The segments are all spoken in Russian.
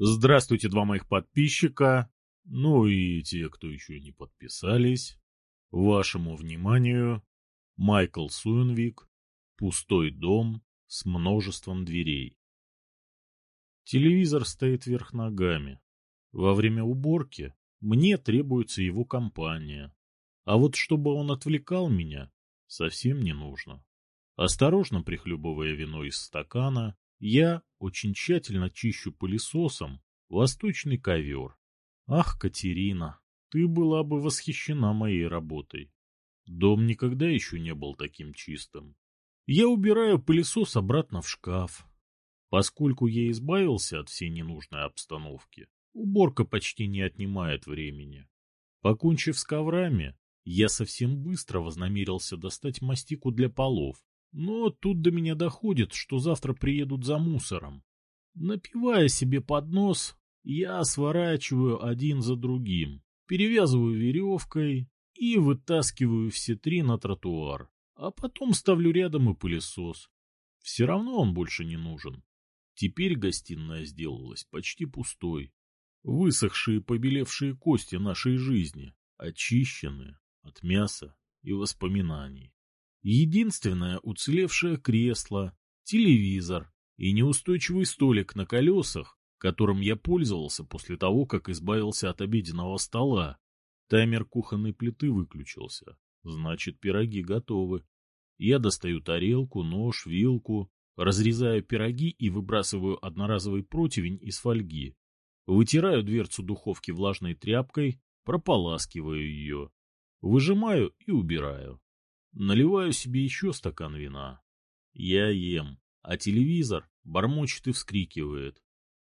Здравствуйте, два моих подписчика, ну и те, кто еще не подписались. Вашему вниманию Майкл Суинвик «Пустой дом с множеством дверей». Телевизор стоит вверх ногами. Во время уборки мне требуется его компания. А вот чтобы он отвлекал меня, совсем не нужно. Осторожно прихлебывая вино из стакана, я очень тщательно чищу пылесосом восточный ковер. Ах, Катерина, ты была бы восхищена моей работой. Дом никогда еще не был таким чистым. Я убираю пылесос обратно в шкаф. Поскольку я избавился от всей ненужной обстановки, уборка почти не отнимает времени. Покончив с коврами, я совсем быстро вознамерился достать мастику для полов, но тут до меня доходит, что завтра приедут за мусором. Напивая себе под нос, я сворачиваю один за другим, перевязываю веревкой и вытаскиваю все три на тротуар, а потом ставлю рядом и пылесос. Все равно он больше не нужен. Теперь гостиная сделалась почти пустой. Высохшие побелевшие кости нашей жизни, очищенные от мяса и воспоминаний единственное уцелевшее кресло, телевизор и неустойчивый столик на колесах, которым я пользовался после того, как избавился от обеденного стола. Таймер кухонной плиты выключился. Значит, пироги готовы. Я достаю тарелку, нож, вилку, разрезаю пироги и выбрасываю одноразовый противень из фольги. Вытираю дверцу духовки влажной тряпкой, прополаскиваю ее. Выжимаю и убираю. Наливаю себе еще стакан вина. Я ем, а телевизор бормочет и вскрикивает.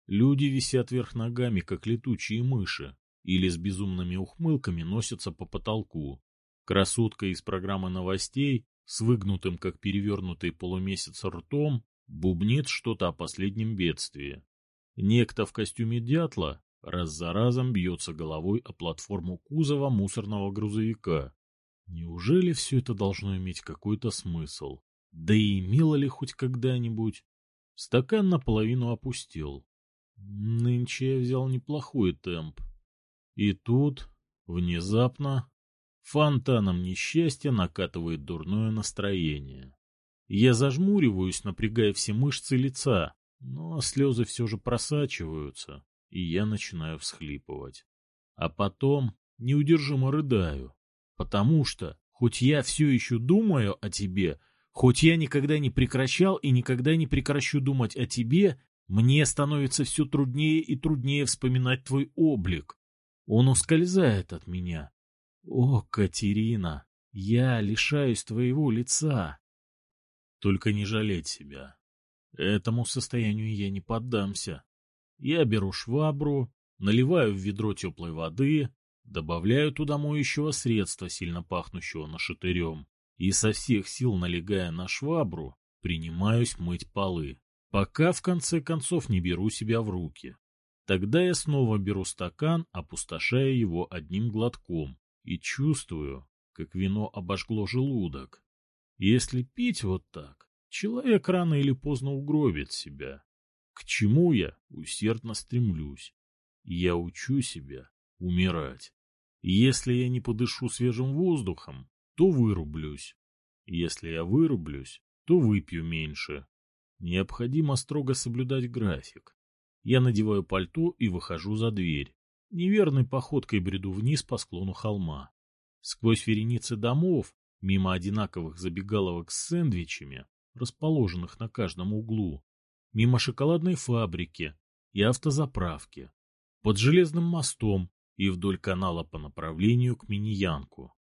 Люди висят вверх ногами, как летучие мыши, или с безумными ухмылками носятся по потолку. Красотка из программы новостей с выгнутым, как перевернутый полумесяц ртом, бубнит что-то о последнем бедствии. Некто в костюме дятла раз за разом бьется головой о платформу кузова мусорного грузовика, Неужели все это должно иметь какой-то смысл? Да и мило ли хоть когда-нибудь? Стакан наполовину опустил. Нынче я взял неплохой темп. И тут, внезапно, фонтаном несчастья накатывает дурное настроение. Я зажмуриваюсь, напрягая все мышцы лица, но слезы все же просачиваются, и я начинаю всхлипывать. А потом неудержимо рыдаю. Потому что, хоть я все еще думаю о тебе, хоть я никогда не прекращал и никогда не прекращу думать о тебе, мне становится все труднее и труднее вспоминать твой облик. Он ускользает от меня. О, Катерина, я лишаюсь твоего лица. Только не жалеть себя. Этому состоянию я не поддамся. Я беру швабру, наливаю в ведро теплой воды, Добавляю туда моющего средства, сильно пахнущего нашатырем, и со всех сил, налегая на швабру, принимаюсь мыть полы, пока в конце концов не беру себя в руки. Тогда я снова беру стакан, опустошая его одним глотком, и чувствую, как вино обожгло желудок. Если пить вот так, человек рано или поздно угробит себя. К чему я усердно стремлюсь? Я учу себя умирать. Если я не подышу свежим воздухом, то вырублюсь. Если я вырублюсь, то выпью меньше. Необходимо строго соблюдать график. Я надеваю пальто и выхожу за дверь. Неверной походкой бреду вниз по склону холма. Сквозь вереницы домов, мимо одинаковых забегаловок с сэндвичами, расположенных на каждом углу, мимо шоколадной фабрики и автозаправки, под железным мостом, и вдоль канала по направлению к Миньянку.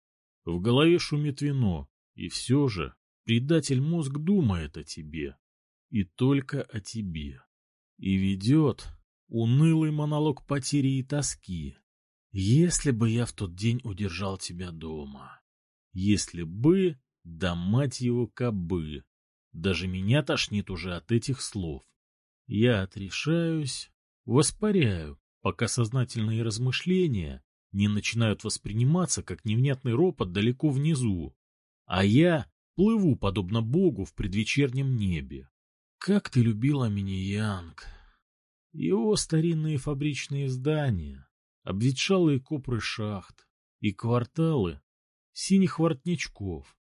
В голове шумит вино, и все же предатель мозг думает о тебе. И только о тебе. И ведет унылый монолог потери и тоски. Если бы я в тот день удержал тебя дома. Если бы, да мать его кобы. Даже меня тошнит уже от этих слов. Я отрешаюсь, воспаряю, пока сознательные размышления не начинают восприниматься как невнятный ропот далеко внизу, а я плыву, подобно Богу, в предвечернем небе. Как ты любила меня, Янг! Его старинные фабричные здания, обветшалые копры шахт и кварталы синих воротничков.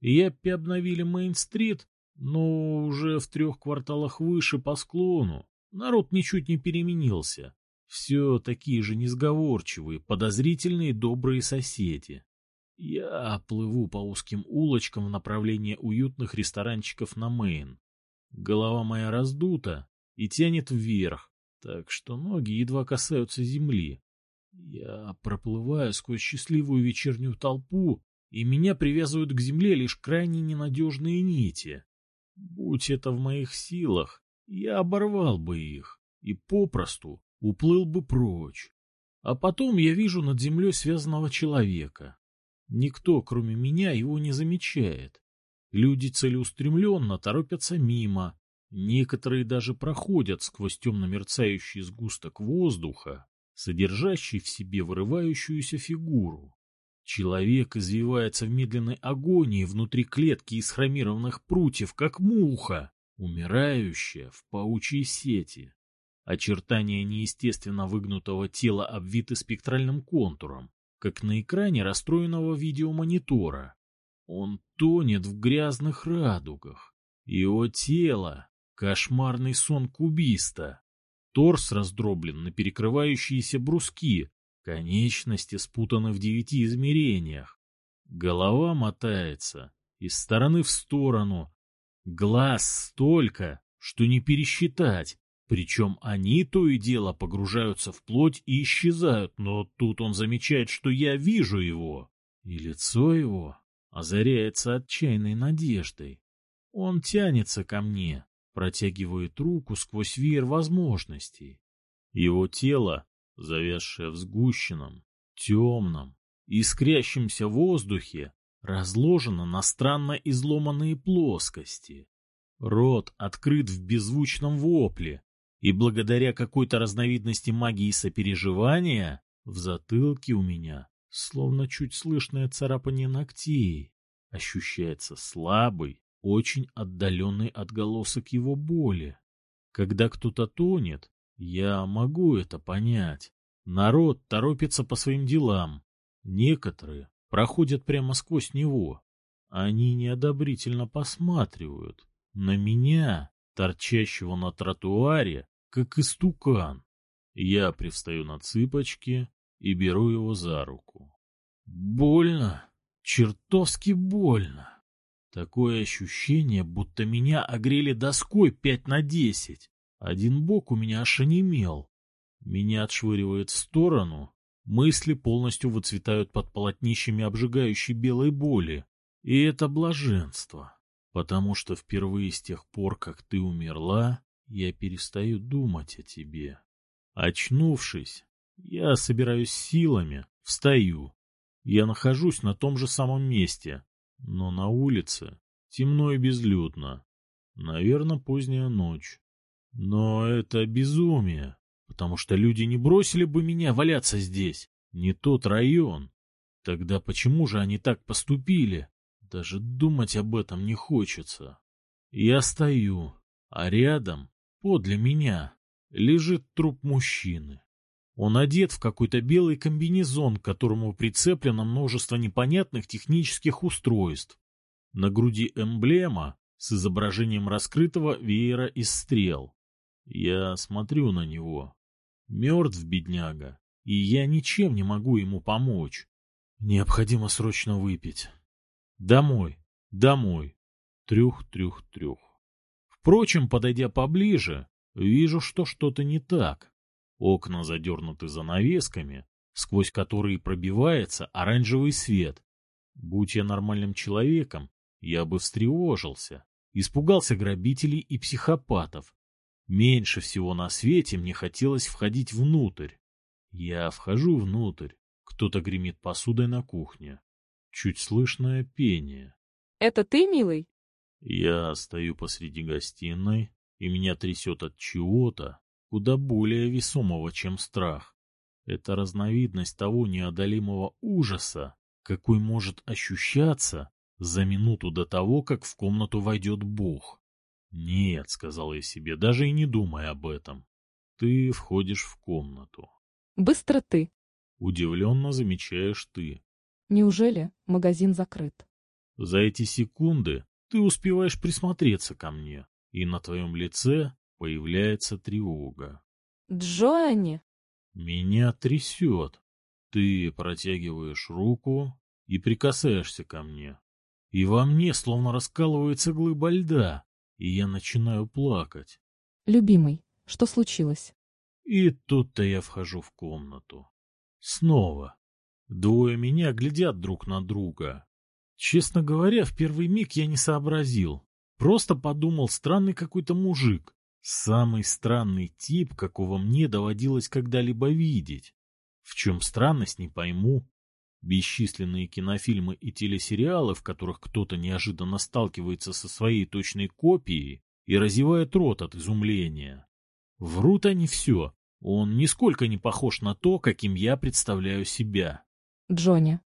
И я обновили Мейн-стрит, но уже в трех кварталах выше по склону народ ничуть не переменился все такие же несговорчивые, подозрительные добрые соседи. Я плыву по узким улочкам в направлении уютных ресторанчиков на Мэйн. Голова моя раздута и тянет вверх, так что ноги едва касаются земли. Я проплываю сквозь счастливую вечернюю толпу, и меня привязывают к земле лишь крайне ненадежные нити. Будь это в моих силах, я оборвал бы их и попросту уплыл бы прочь. А потом я вижу над землей связанного человека. Никто, кроме меня, его не замечает. Люди целеустремленно торопятся мимо. Некоторые даже проходят сквозь темно-мерцающий сгусток воздуха, содержащий в себе вырывающуюся фигуру. Человек извивается в медленной агонии внутри клетки из хромированных прутьев, как муха, умирающая в паучьей сети. Очертания неестественно выгнутого тела обвиты спектральным контуром, как на экране расстроенного видеомонитора. Он тонет в грязных радугах. Его тело — кошмарный сон кубиста. Торс раздроблен на перекрывающиеся бруски, конечности спутаны в девяти измерениях. Голова мотается из стороны в сторону. Глаз столько, что не пересчитать. Причем они то и дело погружаются в плоть и исчезают, но тут он замечает, что я вижу его. И лицо его озаряется отчаянной надеждой. Он тянется ко мне, протягивает руку сквозь веер возможностей. Его тело, завязшее в сгущенном, темном, искрящемся воздухе, разложено на странно изломанные плоскости. Рот открыт в беззвучном вопле, и благодаря какой-то разновидности магии сопереживания в затылке у меня словно чуть слышное царапание ногтей. Ощущается слабый, очень отдаленный отголосок его боли. Когда кто-то тонет, я могу это понять. Народ торопится по своим делам. Некоторые проходят прямо сквозь него. Они неодобрительно посматривают на меня, торчащего на тротуаре как истукан. Я привстаю на цыпочки и беру его за руку. Больно, чертовски больно. Такое ощущение, будто меня огрели доской пять на десять. Один бок у меня аж онемел. Меня отшвыривает в сторону, мысли полностью выцветают под полотнищами обжигающей белой боли. И это блаженство, потому что впервые с тех пор, как ты умерла, я перестаю думать о тебе. Очнувшись, я собираюсь силами, встаю. Я нахожусь на том же самом месте, но на улице темно и безлюдно. Наверное, поздняя ночь. Но это безумие, потому что люди не бросили бы меня валяться здесь, не тот район. Тогда почему же они так поступили? Даже думать об этом не хочется. Я стою, а рядом Подле меня лежит труп мужчины. Он одет в какой-то белый комбинезон, к которому прицеплено множество непонятных технических устройств. На груди эмблема с изображением раскрытого веера из стрел. Я смотрю на него. Мертв бедняга, и я ничем не могу ему помочь. Необходимо срочно выпить. Домой, домой. Трюх-трюх-трюх. Впрочем, подойдя поближе, вижу, что что-то не так. Окна задернуты занавесками, сквозь которые пробивается оранжевый свет. Будь я нормальным человеком, я бы встревожился, испугался грабителей и психопатов. Меньше всего на свете мне хотелось входить внутрь. Я вхожу внутрь. Кто-то гремит посудой на кухне. Чуть слышное пение. — Это ты, милый? Я стою посреди гостиной, и меня трясет от чего-то, куда более весомого, чем страх. Это разновидность того неодолимого ужаса, какой может ощущаться за минуту до того, как в комнату войдет Бог. «Нет», — сказал я себе, — «даже и не думай об этом. Ты входишь в комнату». «Быстро ты». Удивленно замечаешь ты. «Неужели магазин закрыт?» За эти секунды ты успеваешь присмотреться ко мне, и на твоем лице появляется тревога. Джоанни! Меня трясет. Ты протягиваешь руку и прикасаешься ко мне. И во мне словно раскалывается глыба льда, и я начинаю плакать. Любимый, что случилось? И тут-то я вхожу в комнату. Снова. Двое меня глядят друг на друга. Честно говоря, в первый миг я не сообразил. Просто подумал, странный какой-то мужик. Самый странный тип, какого мне доводилось когда-либо видеть. В чем странность, не пойму. Бесчисленные кинофильмы и телесериалы, в которых кто-то неожиданно сталкивается со своей точной копией и разевает рот от изумления. Врут они все. Он нисколько не похож на то, каким я представляю себя. Джонни,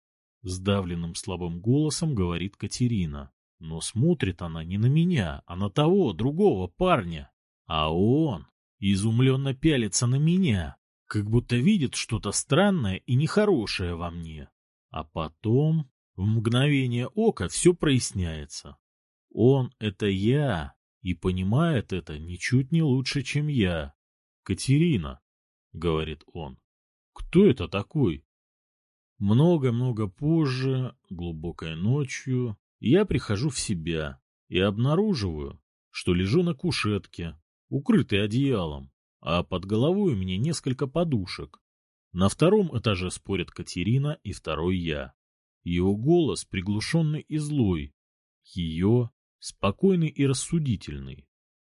Сдавленным слабым голосом говорит Катерина. Но смотрит она не на меня, а на того, другого парня. А он изумленно пялится на меня, как будто видит что-то странное и нехорошее во мне. А потом в мгновение ока все проясняется. Он — это я, и понимает это ничуть не лучше, чем я. — Катерина, — говорит он, — кто это такой? Много-много позже, глубокой ночью, я прихожу в себя и обнаруживаю, что лежу на кушетке, укрытый одеялом, а под головой у меня несколько подушек. На втором этаже спорят Катерина и второй я. Его голос приглушенный и злой, ее спокойный и рассудительный.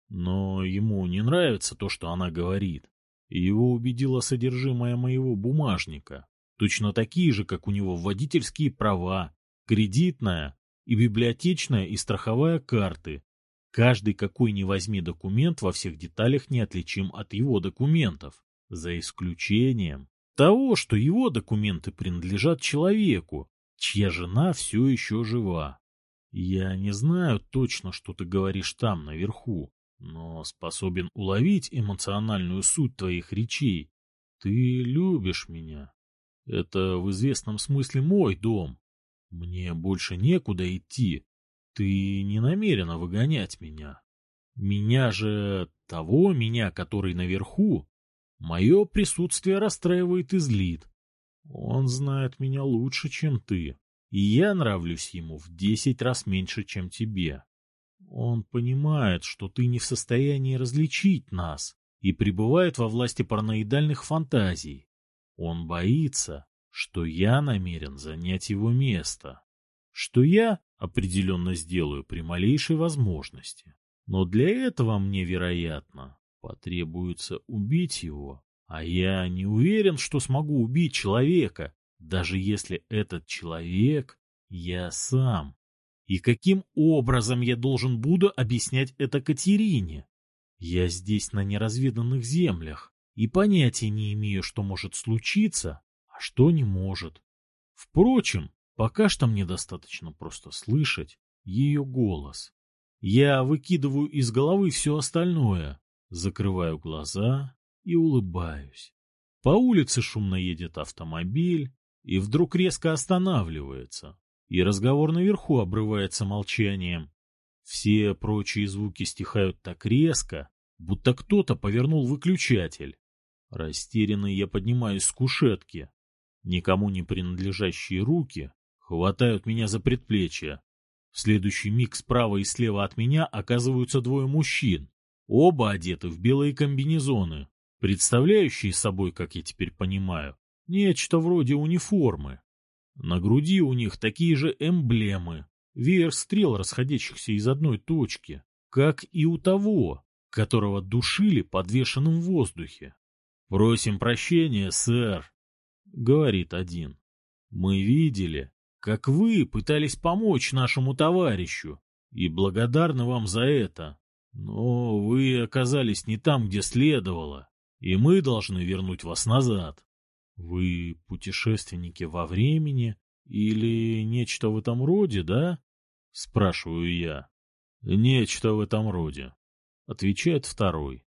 Но ему не нравится то, что она говорит, его убедило содержимое моего бумажника точно такие же, как у него водительские права, кредитная и библиотечная и страховая карты. Каждый какой ни возьми документ во всех деталях не отличим от его документов, за исключением того, что его документы принадлежат человеку, чья жена все еще жива. Я не знаю точно, что ты говоришь там, наверху, но способен уловить эмоциональную суть твоих речей. Ты любишь меня. Это в известном смысле мой дом. Мне больше некуда идти. Ты не намерена выгонять меня. Меня же, того меня, который наверху, мое присутствие расстраивает и злит. Он знает меня лучше, чем ты, и я нравлюсь ему в десять раз меньше, чем тебе. Он понимает, что ты не в состоянии различить нас и пребывает во власти параноидальных фантазий. Он боится, что я намерен занять его место, что я определенно сделаю при малейшей возможности. Но для этого мне, вероятно, потребуется убить его, а я не уверен, что смогу убить человека, даже если этот человек я сам. И каким образом я должен буду объяснять это Катерине? Я здесь на неразведанных землях и понятия не имею, что может случиться, а что не может. Впрочем, пока что мне достаточно просто слышать ее голос. Я выкидываю из головы все остальное, закрываю глаза и улыбаюсь. По улице шумно едет автомобиль и вдруг резко останавливается, и разговор наверху обрывается молчанием. Все прочие звуки стихают так резко, будто кто-то повернул выключатель. Растерянный я поднимаюсь с кушетки. Никому не принадлежащие руки хватают меня за предплечье. В следующий миг справа и слева от меня оказываются двое мужчин. Оба одеты в белые комбинезоны, представляющие собой, как я теперь понимаю, нечто вроде униформы. На груди у них такие же эмблемы, веер стрел, расходящихся из одной точки, как и у того, которого душили подвешенным в воздухе. «Просим прощения, сэр», — говорит один. «Мы видели, как вы пытались помочь нашему товарищу, и благодарны вам за это. Но вы оказались не там, где следовало, и мы должны вернуть вас назад». «Вы путешественники во времени или нечто в этом роде, да?» — спрашиваю я. «Нечто в этом роде», — отвечает второй.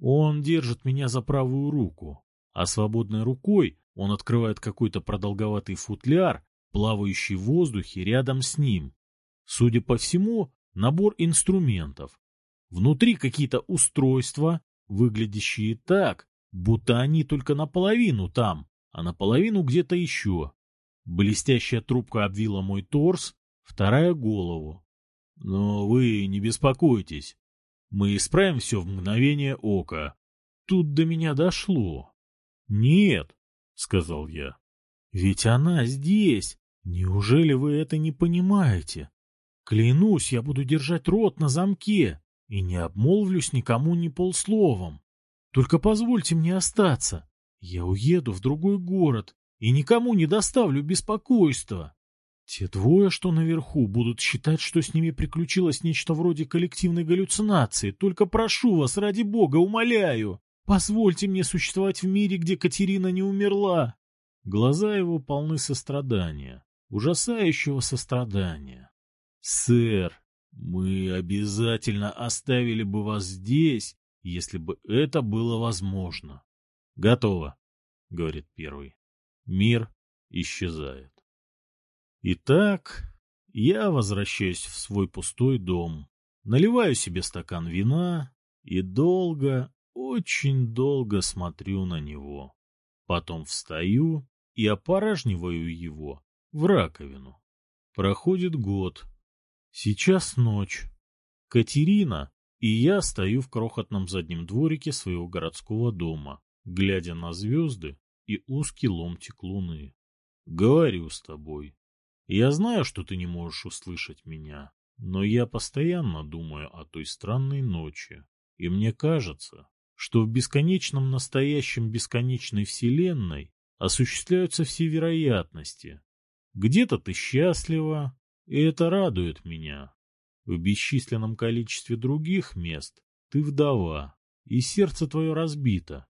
Он держит меня за правую руку, а свободной рукой он открывает какой-то продолговатый футляр, плавающий в воздухе рядом с ним. Судя по всему, набор инструментов. Внутри какие-то устройства, выглядящие так, будто они только наполовину там, а наполовину где-то еще. Блестящая трубка обвила мой торс, вторая — голову. Но вы не беспокойтесь, мы исправим все в мгновение ока. Тут до меня дошло. — Нет, — сказал я. — Ведь она здесь. Неужели вы это не понимаете? Клянусь, я буду держать рот на замке и не обмолвлюсь никому ни полсловом. Только позвольте мне остаться. Я уеду в другой город и никому не доставлю беспокойства. Те двое, что наверху, будут считать, что с ними приключилось нечто вроде коллективной галлюцинации. Только прошу вас, ради бога, умоляю, позвольте мне существовать в мире, где Катерина не умерла. Глаза его полны сострадания, ужасающего сострадания. Сэр, мы обязательно оставили бы вас здесь, если бы это было возможно. Готово, говорит первый. Мир исчезает. Итак, я возвращаюсь в свой пустой дом, наливаю себе стакан вина и долго, очень долго смотрю на него. Потом встаю и опорожниваю его в раковину. Проходит год. Сейчас ночь. Катерина и я стою в крохотном заднем дворике своего городского дома, глядя на звезды и узкий ломтик луны. Говорю с тобой. Я знаю, что ты не можешь услышать меня, но я постоянно думаю о той странной ночи, и мне кажется, что в бесконечном настоящем бесконечной вселенной осуществляются все вероятности. Где-то ты счастлива, и это радует меня. В бесчисленном количестве других мест ты вдова, и сердце твое разбито.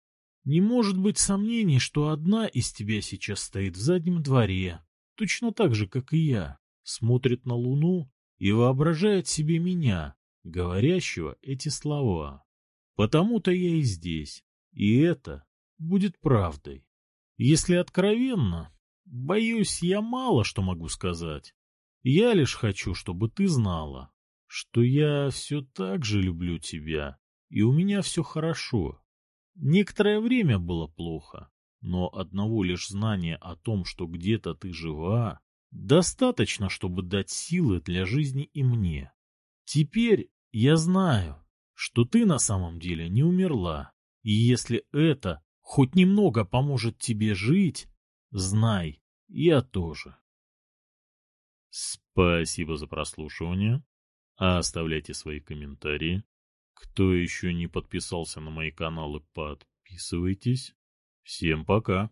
Не может быть сомнений, что одна из тебя сейчас стоит в заднем дворе, точно так же, как и я, смотрит на Луну и воображает себе меня, говорящего эти слова. Потому-то я и здесь, и это будет правдой. Если откровенно, боюсь, я мало что могу сказать. Я лишь хочу, чтобы ты знала, что я все так же люблю тебя, и у меня все хорошо. Некоторое время было плохо, но одного лишь знания о том, что где-то ты жива, достаточно, чтобы дать силы для жизни и мне. Теперь я знаю, что ты на самом деле не умерла, и если это хоть немного поможет тебе жить, знай, я тоже. Спасибо за прослушивание. А оставляйте свои комментарии. Кто еще не подписался на мои каналы, подписывайтесь. Всем пока.